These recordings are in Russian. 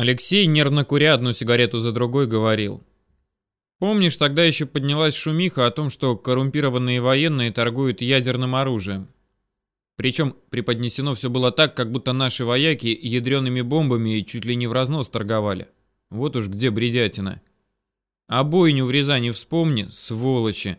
Алексей, нервно куря одну сигарету за другой, говорил. Помнишь, тогда еще поднялась шумиха о том, что коррумпированные военные торгуют ядерным оружием? Причем преподнесено все было так, как будто наши вояки ядреными бомбами чуть ли не в разнос торговали. Вот уж где бредятина. А бойню в Рязани вспомни, сволочи.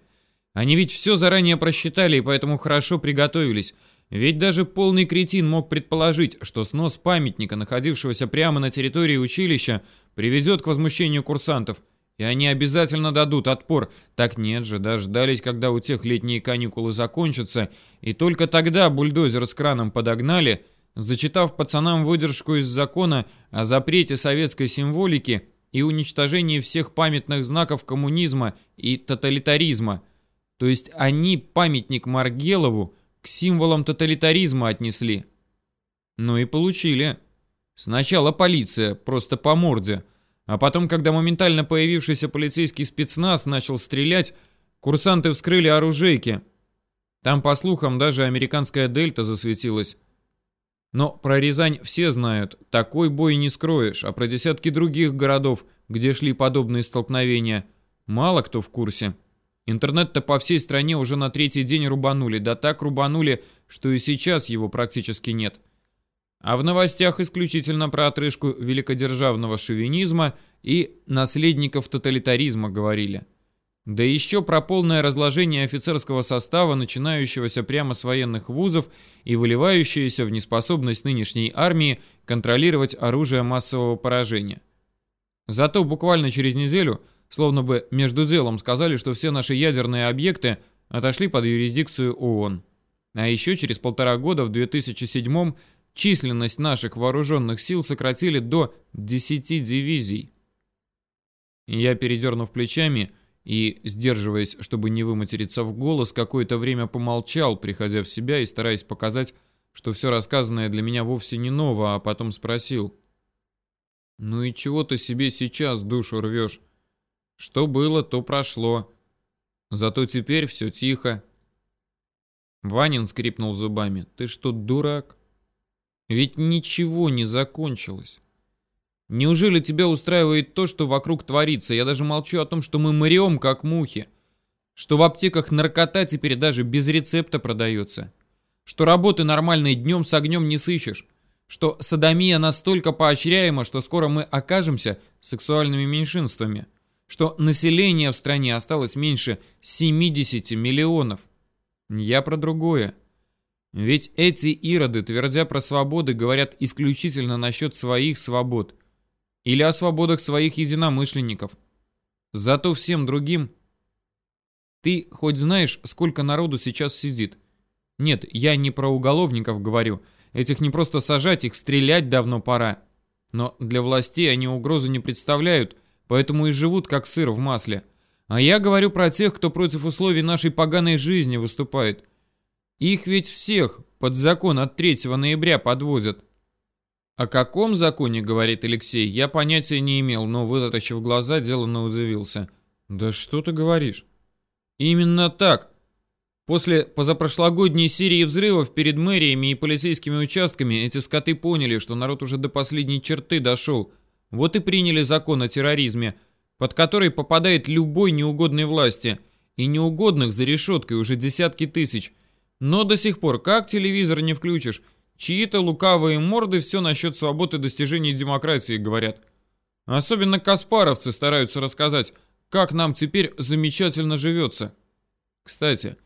Они ведь все заранее просчитали и поэтому хорошо приготовились. Ведь даже полный кретин мог предположить, что снос памятника, находившегося прямо на территории училища, приведет к возмущению курсантов, и они обязательно дадут отпор. Так нет же, дождались, когда у тех летние каникулы закончатся, и только тогда бульдозер с краном подогнали, зачитав пацанам выдержку из закона о запрете советской символики и уничтожении всех памятных знаков коммунизма и тоталитаризма. То есть они памятник Маргелову к символам тоталитаризма отнесли. Ну и получили. Сначала полиция, просто по морде. А потом, когда моментально появившийся полицейский спецназ начал стрелять, курсанты вскрыли оружейки. Там, по слухам, даже американская дельта засветилась. Но про Рязань все знают, такой бой не скроешь, а про десятки других городов, где шли подобные столкновения, мало кто в курсе. Интернет-то по всей стране уже на третий день рубанули, да так рубанули, что и сейчас его практически нет. А в новостях исключительно про отрыжку великодержавного шовинизма и наследников тоталитаризма говорили. Да еще про полное разложение офицерского состава, начинающегося прямо с военных вузов и выливающееся в неспособность нынешней армии контролировать оружие массового поражения. Зато буквально через неделю Словно бы между делом сказали, что все наши ядерные объекты отошли под юрисдикцию ООН. А еще через полтора года, в 2007 численность наших вооруженных сил сократили до 10 дивизий. Я, передернув плечами и, сдерживаясь, чтобы не выматериться в голос, какое-то время помолчал, приходя в себя и стараясь показать, что все рассказанное для меня вовсе не ново, а потом спросил. «Ну и чего ты себе сейчас душу рвешь? Что было, то прошло. Зато теперь все тихо. Ванин скрипнул зубами. Ты что, дурак? Ведь ничего не закончилось. Неужели тебя устраивает то, что вокруг творится? Я даже молчу о том, что мы мрем, как мухи. Что в аптеках наркота теперь даже без рецепта продается. Что работы нормальной днем с огнем не сыщешь. Что садомия настолько поощряема, что скоро мы окажемся сексуальными меньшинствами что население в стране осталось меньше 70 миллионов. Я про другое. Ведь эти ироды, твердя про свободы, говорят исключительно насчет своих свобод. Или о свободах своих единомышленников. Зато всем другим... Ты хоть знаешь, сколько народу сейчас сидит? Нет, я не про уголовников говорю. Этих не просто сажать, их стрелять давно пора. Но для властей они угрозы не представляют, поэтому и живут как сыр в масле. А я говорю про тех, кто против условий нашей поганой жизни выступает. Их ведь всех под закон от 3 ноября подводят. О каком законе, говорит Алексей, я понятия не имел, но, вытаращив глаза, деланно удивился. Да что ты говоришь? Именно так. После позапрошлогодней серии взрывов перед мэриями и полицейскими участками эти скоты поняли, что народ уже до последней черты дошел – вот и приняли закон о терроризме, под который попадает любой неугодной власти. И неугодных за решеткой уже десятки тысяч. Но до сих пор как телевизор не включишь, чьи-то лукавые морды все насчет свободы достижения демократии говорят. Особенно каспаровцы стараются рассказать, как нам теперь замечательно живется. Кстати,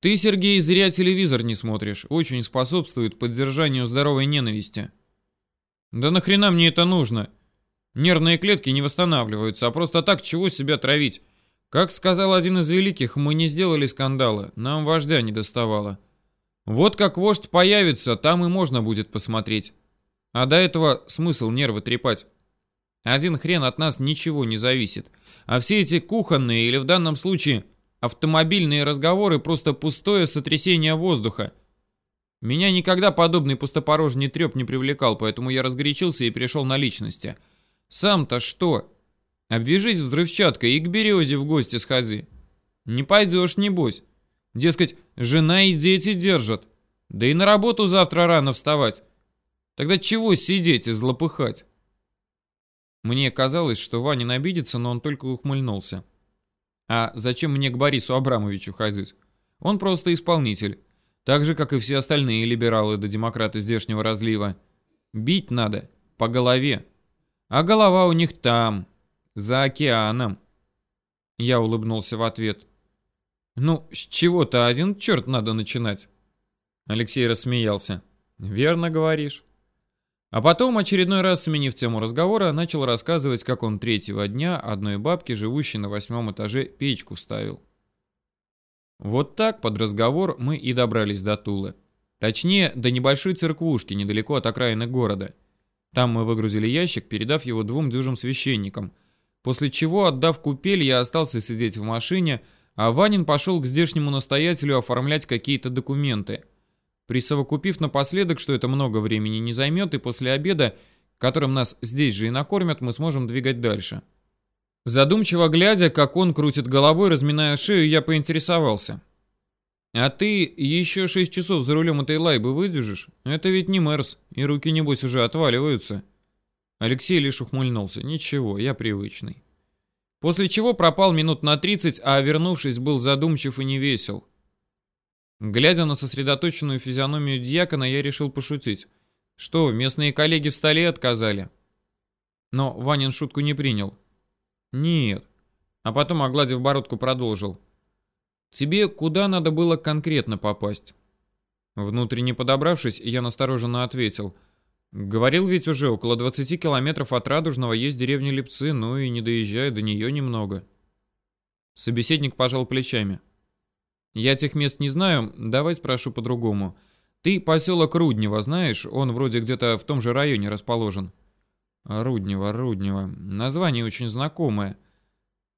ты, Сергей, зря телевизор не смотришь. Очень способствует поддержанию здоровой ненависти. Да нахрена мне это нужно? Нервные клетки не восстанавливаются, а просто так чего себя травить? Как сказал один из великих, мы не сделали скандала, нам вождя не доставало. Вот как вождь появится, там и можно будет посмотреть. А до этого смысл нервы трепать. Один хрен от нас ничего не зависит. А все эти кухонные или в данном случае автомобильные разговоры просто пустое сотрясение воздуха. Меня никогда подобный пустопорожний треп не привлекал, поэтому я разгорячился и перешел на личности – сам-то что? Обвяжись взрывчаткой и к березе в гости сходи. Не пойдешь, небось. Дескать, жена и дети держат. Да и на работу завтра рано вставать. Тогда чего сидеть и злопыхать? Мне казалось, что Ванин обидится, но он только ухмыльнулся. А зачем мне к Борису Абрамовичу ходить? Он просто исполнитель. Так же, как и все остальные либералы да демократы здешнего разлива. Бить надо. По голове. А голова у них там. За океаном. Я улыбнулся в ответ. Ну, с чего-то один черт надо начинать. Алексей рассмеялся. Верно говоришь. А потом, очередной раз сменив тему разговора, начал рассказывать, как он третьего дня одной бабке, живущей на восьмом этаже, печку ставил. Вот так, под разговор, мы и добрались до Тулы. Точнее, до небольшой церквушки, недалеко от окраины города. Там мы выгрузили ящик, передав его двум дюжим священникам. После чего, отдав купель, я остался сидеть в машине, а Ванин пошел к здешнему настоятелю оформлять какие-то документы. Присовокупив напоследок, что это много времени не займет, и после обеда, которым нас здесь же и накормят, мы сможем двигать дальше. Задумчиво глядя, как он крутит головой, разминая шею, я поинтересовался. «А ты еще шесть часов за рулем этой лайбы выдержишь? Это ведь не Мерс, и руки, небось, уже отваливаются». Алексей лишь ухмыльнулся. «Ничего, я привычный». После чего пропал минут на тридцать, а вернувшись, был задумчив и невесел. Глядя на сосредоточенную физиономию дьякона, я решил пошутить. «Что, местные коллеги в столе отказали?» Но Ванин шутку не принял. «Нет». А потом, огладив бородку, продолжил. «Тебе куда надо было конкретно попасть?» Внутренне подобравшись, я настороженно ответил. «Говорил ведь уже, около 20 километров от Радужного есть деревня Лепцы, ну и не доезжая до нее немного». Собеседник пожал плечами. «Я тех мест не знаю, давай спрошу по-другому. Ты поселок Руднево знаешь? Он вроде где-то в том же районе расположен». Руднево, Руднево. Название очень знакомое.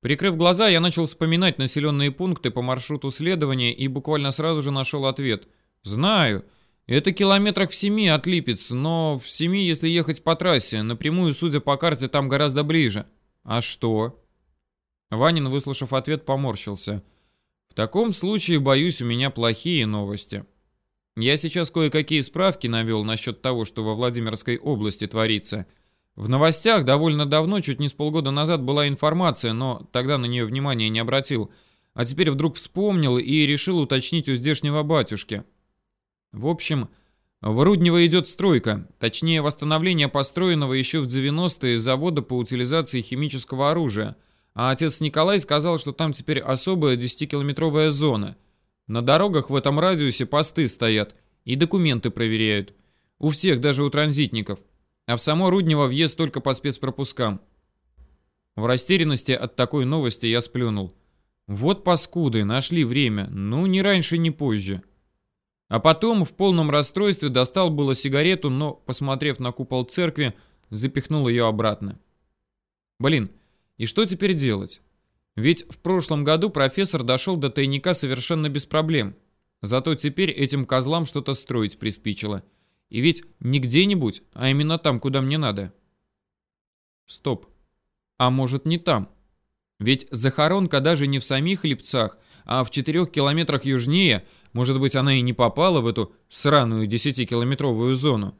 Прикрыв глаза, я начал вспоминать населенные пункты по маршруту следования и буквально сразу же нашел ответ. Знаю. Это километрах в семи от Липец, но в семи, если ехать по трассе. Напрямую, судя по карте, там гораздо ближе. А что? Ванин, выслушав ответ, поморщился. В таком случае, боюсь, у меня плохие новости. Я сейчас кое-какие справки навел насчет того, что во Владимирской области творится – в новостях довольно давно, чуть не с полгода назад, была информация, но тогда на нее внимания не обратил. А теперь вдруг вспомнил и решил уточнить у здешнего батюшки. В общем, в Руднево идет стройка, точнее восстановление построенного еще в 90-е завода по утилизации химического оружия. А отец Николай сказал, что там теперь особая 10-километровая зона. На дорогах в этом радиусе посты стоят и документы проверяют. У всех, даже у транзитников а в само Руднево въезд только по спецпропускам. В растерянности от такой новости я сплюнул. Вот паскуды, нашли время, ну ни раньше, ни позже. А потом в полном расстройстве достал было сигарету, но, посмотрев на купол церкви, запихнул ее обратно. Блин, и что теперь делать? Ведь в прошлом году профессор дошел до тайника совершенно без проблем. Зато теперь этим козлам что-то строить приспичило. И ведь не где-нибудь, а именно там, куда мне надо. Стоп. А может не там? Ведь захоронка даже не в самих Липцах, а в четырех километрах южнее, может быть, она и не попала в эту сраную десятикилометровую зону.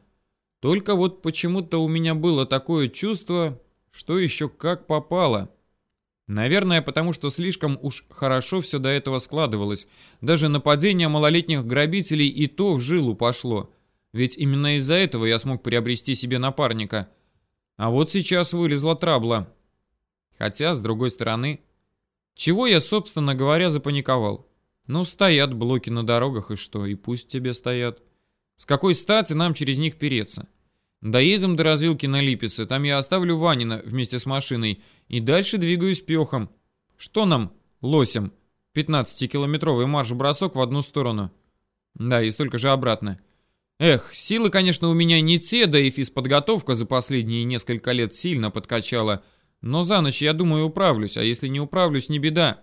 Только вот почему-то у меня было такое чувство, что еще как попало. Наверное, потому что слишком уж хорошо все до этого складывалось. Даже нападение малолетних грабителей и то в жилу пошло. Ведь именно из-за этого я смог приобрести себе напарника. А вот сейчас вылезла трабла. Хотя, с другой стороны, чего я, собственно говоря, запаниковал? Ну, стоят блоки на дорогах, и что? И пусть тебе стоят. С какой стати нам через них переться? Доедем до развилки на Липеце, там я оставлю Ванина вместе с машиной, и дальше двигаюсь пехом. Что нам, лосям, 15-километровый марш-бросок в одну сторону? Да, и столько же обратно. Эх, силы, конечно, у меня не те, да и физподготовка за последние несколько лет сильно подкачала. Но за ночь, я думаю, управлюсь, а если не управлюсь, не беда.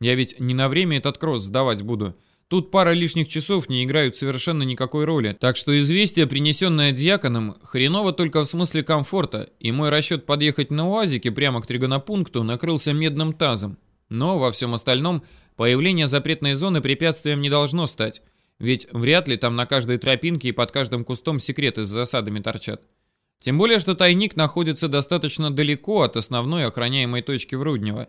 Я ведь не на время этот кросс сдавать буду. Тут пара лишних часов не играют совершенно никакой роли. Так что известие, принесенное дьяконом, хреново только в смысле комфорта, и мой расчет подъехать на УАЗике прямо к тригонопункту накрылся медным тазом. Но во всем остальном появление запретной зоны препятствием не должно стать. Ведь вряд ли там на каждой тропинке и под каждым кустом секреты с засадами торчат. Тем более, что тайник находится достаточно далеко от основной охраняемой точки в Руднево.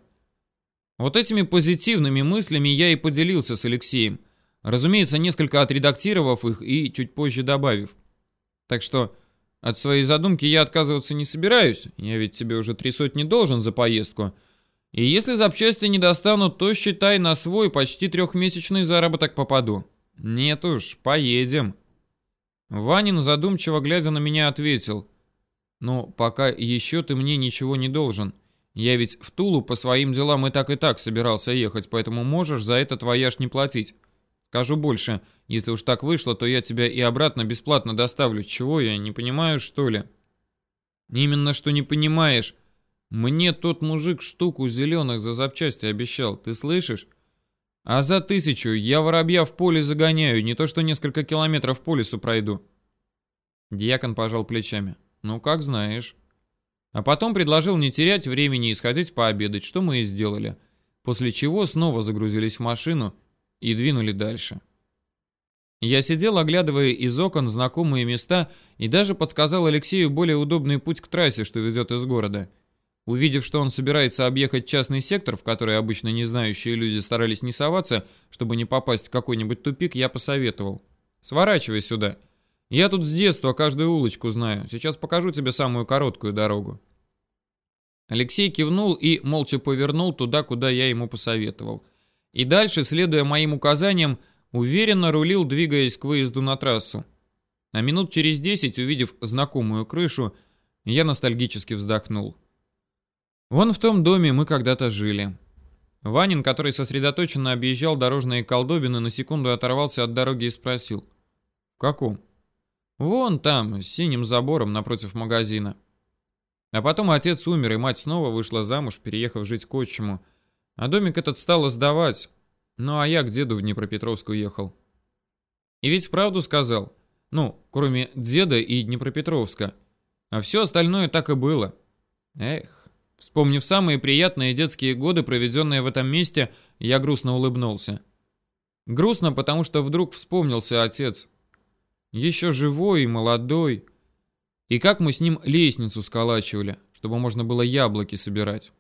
Вот этими позитивными мыслями я и поделился с Алексеем. Разумеется, несколько отредактировав их и чуть позже добавив. Так что от своей задумки я отказываться не собираюсь. Я ведь тебе уже три сотни должен за поездку. И если запчасти не достанут, то считай на свой почти трехмесячный заработок попаду. Нет уж, поедем. Ванин, задумчиво глядя на меня, ответил. Ну, пока еще ты мне ничего не должен. Я ведь в Тулу по своим делам и так и так собирался ехать, поэтому можешь за этот вояж не платить. Скажу больше, если уж так вышло, то я тебя и обратно бесплатно доставлю. Чего я, не понимаю, что ли? Именно что не понимаешь. Мне тот мужик штуку зеленых за запчасти обещал, ты слышишь? А за тысячу я воробья в поле загоняю, не то что несколько километров по лесу пройду. Дьякон пожал плечами. Ну, как знаешь. А потом предложил не терять времени и сходить пообедать, что мы и сделали. После чего снова загрузились в машину и двинули дальше. Я сидел, оглядывая из окон знакомые места и даже подсказал Алексею более удобный путь к трассе, что ведет из города. Увидев, что он собирается объехать частный сектор, в который обычно не знающие люди старались не соваться, чтобы не попасть в какой-нибудь тупик, я посоветовал. «Сворачивай сюда. Я тут с детства каждую улочку знаю. Сейчас покажу тебе самую короткую дорогу». Алексей кивнул и молча повернул туда, куда я ему посоветовал. И дальше, следуя моим указаниям, уверенно рулил, двигаясь к выезду на трассу. А минут через десять, увидев знакомую крышу, я ностальгически вздохнул. Вон в том доме мы когда-то жили. Ванин, который сосредоточенно объезжал дорожные колдобины, на секунду оторвался от дороги и спросил. «В каком?» «Вон там, с синим забором напротив магазина». А потом отец умер, и мать снова вышла замуж, переехав жить к отчиму. А домик этот стало сдавать. Ну а я к деду в Днепропетровск уехал. И ведь правду сказал. Ну, кроме деда и Днепропетровска. А все остальное так и было. Эх. Вспомнив самые приятные детские годы, проведенные в этом месте, я грустно улыбнулся. Грустно, потому что вдруг вспомнился отец. Еще живой и молодой. И как мы с ним лестницу сколачивали, чтобы можно было яблоки собирать.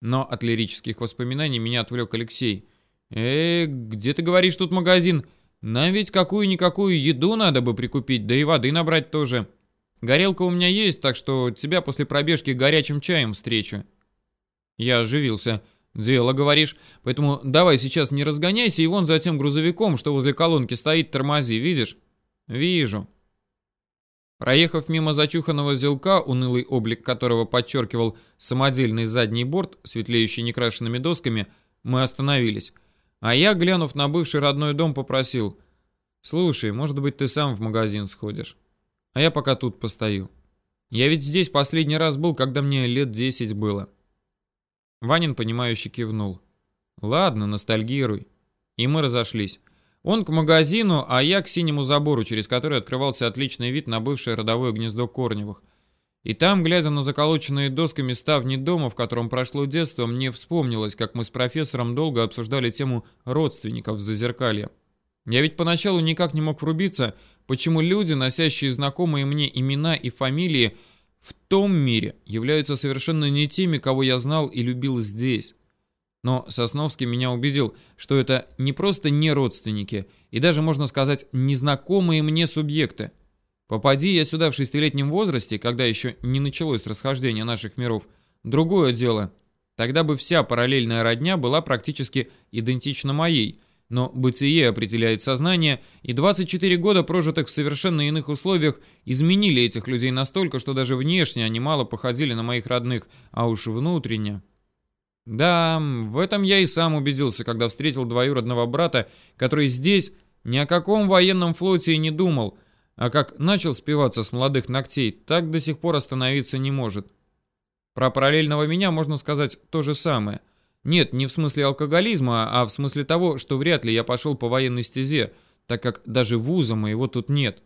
Но от лирических воспоминаний меня отвлек Алексей. «Э, где ты говоришь тут магазин? Нам ведь какую-никакую еду надо бы прикупить, да и воды набрать тоже. Горелка у меня есть, так что тебя после пробежки горячим чаем встречу». Я оживился. «Дело, говоришь. Поэтому давай сейчас не разгоняйся и вон за тем грузовиком, что возле колонки стоит, тормози, видишь?» «Вижу». Проехав мимо зачуханного зелка, унылый облик которого подчеркивал самодельный задний борт, светлеющий некрашенными досками, мы остановились. А я, глянув на бывший родной дом, попросил, «Слушай, может быть, ты сам в магазин сходишь? А я пока тут постою. Я ведь здесь последний раз был, когда мне лет десять было». Ванин, понимающе кивнул. «Ладно, ностальгируй». И мы разошлись. Он к магазину, а я к синему забору, через который открывался отличный вид на бывшее родовое гнездо Корневых. И там, глядя на заколоченные досками ставни дома, в котором прошло детство, мне вспомнилось, как мы с профессором долго обсуждали тему родственников за зеркалье. Я ведь поначалу никак не мог врубиться, почему люди, носящие знакомые мне имена и фамилии, в том мире являются совершенно не теми, кого я знал и любил здесь. Но Сосновский меня убедил, что это не просто не родственники, и даже, можно сказать, незнакомые мне субъекты. Попади я сюда в шестилетнем возрасте, когда еще не началось расхождение наших миров, другое дело. Тогда бы вся параллельная родня была практически идентична моей, но бытие определяет сознание, и 24 года, прожитых в совершенно иных условиях, изменили этих людей настолько, что даже внешне они мало походили на моих родных, а уж внутренне... Да, в этом я и сам убедился, когда встретил двоюродного брата, который здесь ни о каком военном флоте и не думал, а как начал спиваться с молодых ногтей, так до сих пор остановиться не может. Про параллельного меня можно сказать то же самое. Нет, не в смысле алкоголизма, а в смысле того, что вряд ли я пошел по военной стезе, так как даже вуза моего тут нет.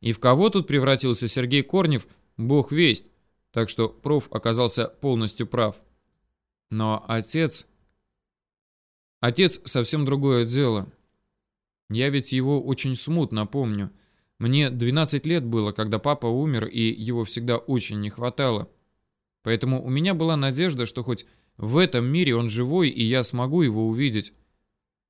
И в кого тут превратился Сергей Корнев, бог весть. Так что проф оказался полностью прав. Но отец... Отец совсем другое дело. Я ведь его очень смутно помню. Мне 12 лет было, когда папа умер, и его всегда очень не хватало. Поэтому у меня была надежда, что хоть в этом мире он живой, и я смогу его увидеть.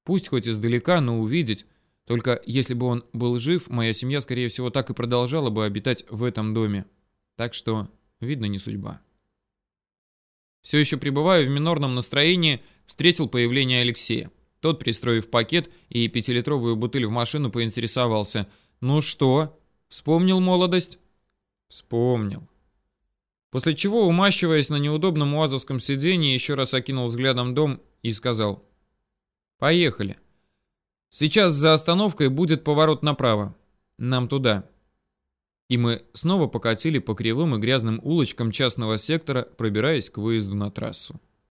Пусть хоть издалека, но увидеть. Только если бы он был жив, моя семья, скорее всего, так и продолжала бы обитать в этом доме. Так что, видно, не судьба. Все еще пребывая в минорном настроении, встретил появление Алексея. Тот, пристроив пакет и пятилитровую бутыль в машину, поинтересовался. «Ну что, вспомнил молодость?» «Вспомнил». После чего, умащиваясь на неудобном уазовском сиденье, еще раз окинул взглядом дом и сказал. «Поехали. Сейчас за остановкой будет поворот направо. Нам туда». И мы снова покатили по кривым и грязным улочкам частного сектора, пробираясь к выезду на трассу.